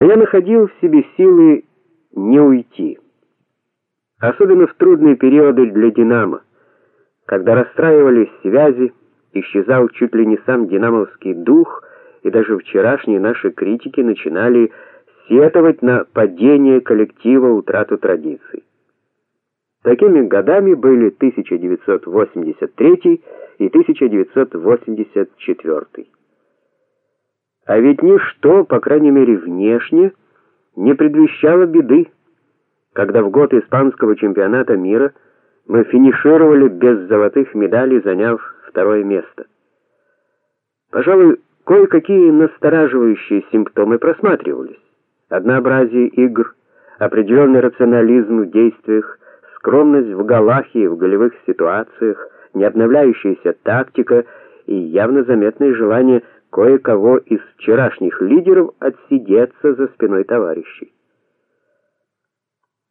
я находил в себе силы не уйти. Особенно в трудные периоды для Динамо, когда расстраивались связи, исчезал чуть ли не сам динамовский дух, и даже вчерашние наши критики начинали сетовать на падение коллектива, утрату традиций. Такими годами были 1983 и 1984. А ведь ничто, по крайней мере, внешне не предвещало беды, когда в год испанского чемпионата мира мы финишировали без золотых медалей, заняв второе место. Пожалуй, кое-какие настораживающие симптомы просматривались. Однообразие игр, определенный рационализм в действиях, скромность в голах и в голевых ситуациях, необновляющаяся тактика и явно заметное желание кое-кого из вчерашних лидеров отсидеться за спиной товарищей.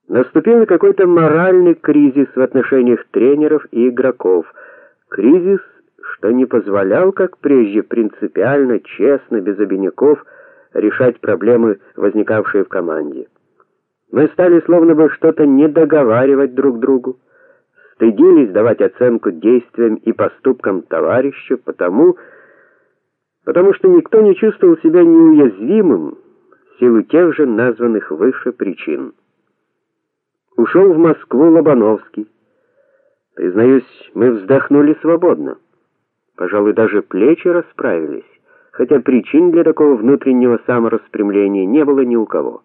Наступил какой-то моральный кризис в отношениях тренеров и игроков. Кризис, что не позволял, как прежде, принципиально, честно, без обиняков решать проблемы, возникавшие в команде. Мы стали словно бы что-то недоговаривать друг другу, стыдились давать оценку действиям и поступкам товарища, потому потому что никто не чувствовал себя неуязвимым в силу тех же названных выше причин. Ушел в Москву Лобановский. Признаюсь, мы вздохнули свободно. Пожалуй, даже плечи расправились, хотя причин для такого внутреннего самораспрямления не было ни у кого.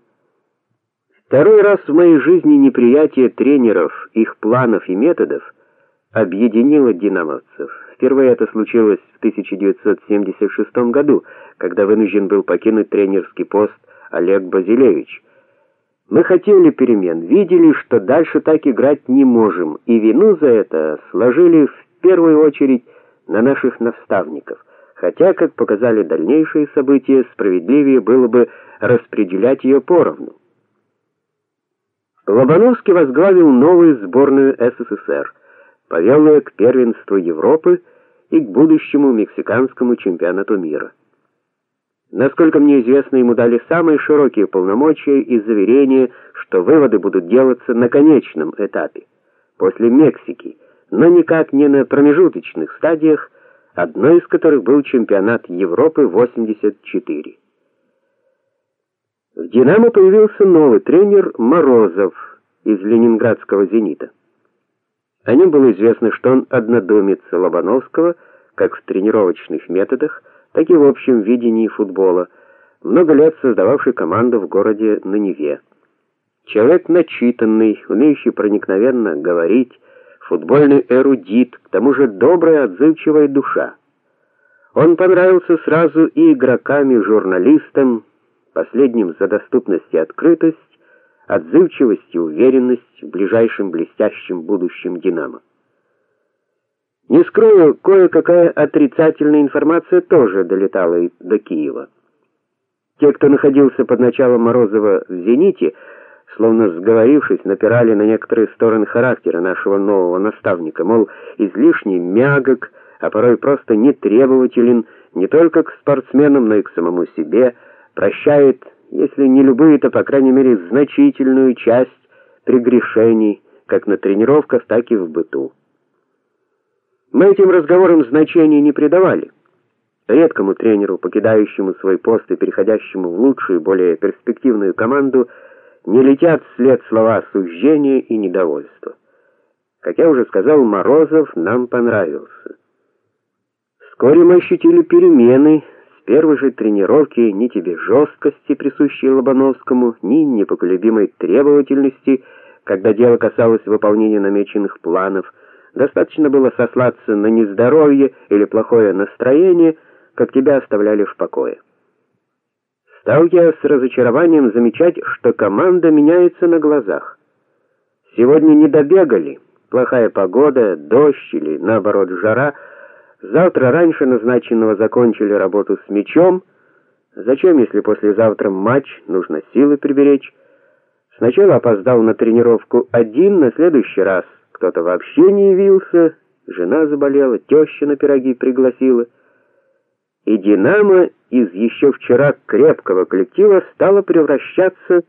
Второй раз в моей жизни неприятие тренеров, их планов и методов объединило динамовцев. Впервые это случилось в 1976 году, когда вынужден был покинуть тренерский пост Олег Базилевич. Мы хотели перемен, видели, что дальше так играть не можем, и вину за это сложили в первую очередь на наших наставников. Хотя, как показали дальнейшие события, справедливее было бы распределять ее поровну. Лобановский возглавил новую сборную СССР, повел к первенству Европы и к будущему мексиканскому чемпионату мира. Насколько мне известно, ему дали самые широкие полномочия и заверения, что выводы будут делаться на конечном этапе, после Мексики, но никак не на промежуточных стадиях, одной из которых был чемпионат Европы 84. В Динамо появился новый тренер Морозов из Ленинградского Зенита. О нем было известно, что он однодумец Лобановского, как в тренировочных методах, так и в общем видении футбола, много лет создававший команду в городе на Неве. Человек начитанный, умеющий проникновенно говорить, футбольный эрудит, к тому же добрая, отзывчивая душа. Он понравился сразу и игрокам, и журналистам, последним за доступность и открытость, отзывчивость и уверенность в ближайшем блестящем будущем Динамо. Не скрою, кое-какая отрицательная информация тоже долетала и до Киева. Те, кто находился под началом Морозова в Зените, словно сговорившись, напирали на некоторые стороны характера нашего нового наставника, мол, излишне мягок, а порой просто нетребователен не только к спортсменам, но и к самому себе, прощает если не любые, то по крайней мере значительную часть прегрешений, как на тренировках, так и в быту. Мы этим разговорам значения не придавали. Редкому тренеру, покидающему свой пост и переходящему в лучшую, более перспективную команду, не летят вслед слова осуждения и недовольства. Как я уже сказал, Морозов нам понравился. Вскоре мы ощутили перемены первой же тренировки ни тебе жесткости, присущей Лобановскому, ни непоколебимой требовательности, когда дело касалось выполнения намеченных планов. Достаточно было сослаться на нездоровье или плохое настроение, как тебя оставляли в покое. Стал я с разочарованием замечать, что команда меняется на глазах. Сегодня не добегали. Плохая погода, дождь или наоборот жара — Завтра раньше назначенного закончили работу с мячом. Зачем, если послезавтра матч, нужно силы приберечь? Сначала опоздал на тренировку один, на следующий раз кто-то вообще не явился, жена заболела, теща на пироги пригласила. и Динамо из еще вчера крепкого коллектива стало превращаться